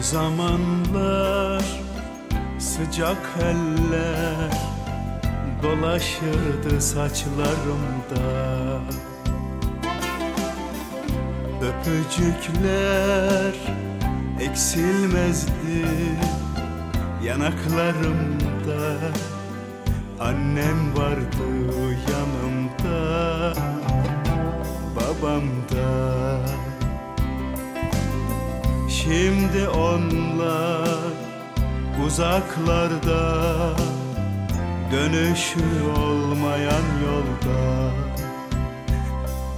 zamanlar sıcak eller dolaşırdı saçlarımda. Öpücükler eksilmezdi yanaklarımda. Annem vardı yanımda babam da Şimdi onlar uzaklarda Dönüşü olmayan yolda?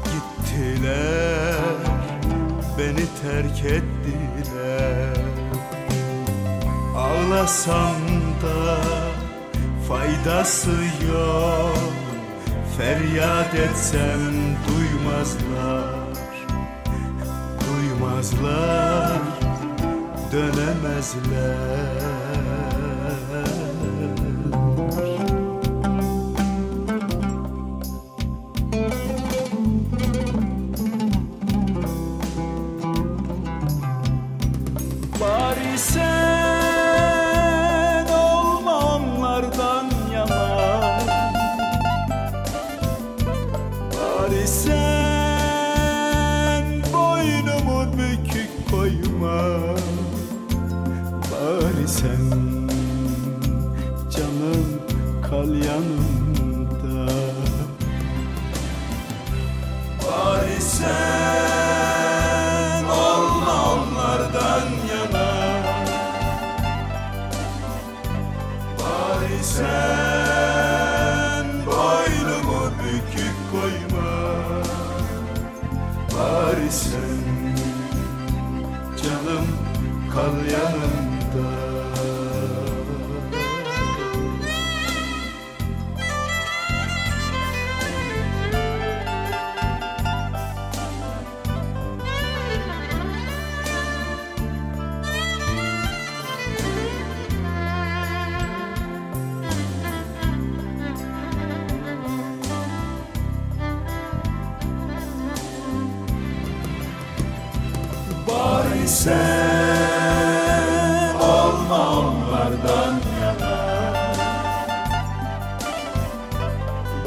Gittiler beni terk ettiler. Ağlasam da faydası yok. Feryat etsem duymazlar Çıkmazlar, dönemezler. Canım kal yanımda Bari sen olma onlardan yana. Bari sen boynumu bükük koyma. Bari sen canım kal yanımda sen olma onlardan yana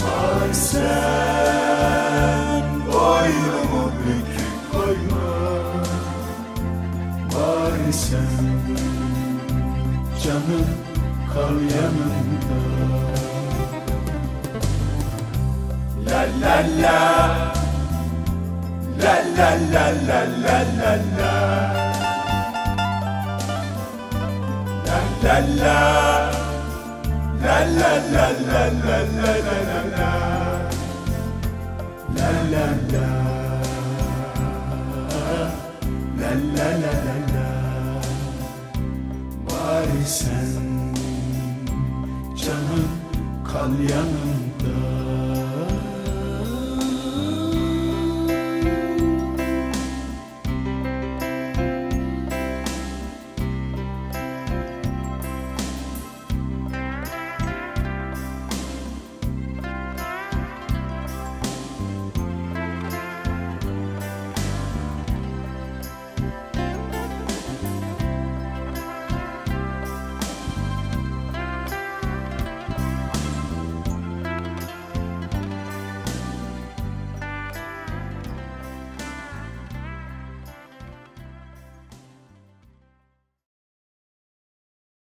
Bari sen boynumu bükük koyma Bari sen canım kal yanımda. La la La la la la la la la La la la La la la la la la la la la La la la La la la la la Bari sen canım kal yanımda